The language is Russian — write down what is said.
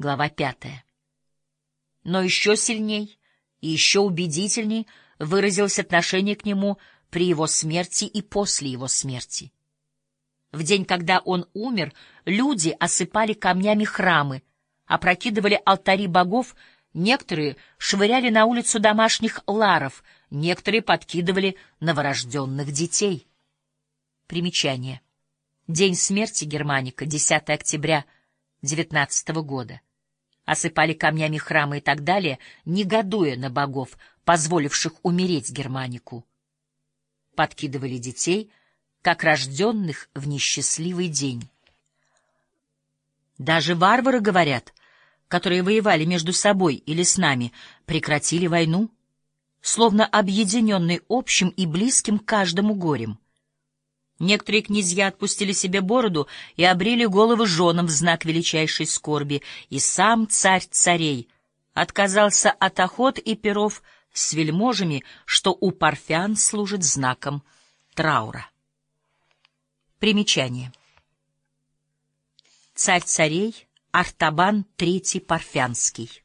Глава пятая. Но еще сильней и еще убедительней выразилось отношение к нему при его смерти и после его смерти. В день, когда он умер, люди осыпали камнями храмы, опрокидывали алтари богов, некоторые швыряли на улицу домашних ларов, некоторые подкидывали новорожденных детей. Примечание. День смерти Германика, 10 октября 19 года. Осыпали камнями храмы и так далее, негодуя на богов, позволивших умереть Германику. Подкидывали детей, как рожденных в несчастливый день. Даже варвары, говорят, которые воевали между собой или с нами, прекратили войну, словно объединенные общим и близким каждому горем. Некоторые князья отпустили себе бороду и обрели головы женам в знак величайшей скорби, и сам царь царей отказался от охот и перов с вельможами, что у парфян служит знаком траура. Примечание. Царь царей Артабан III Парфянский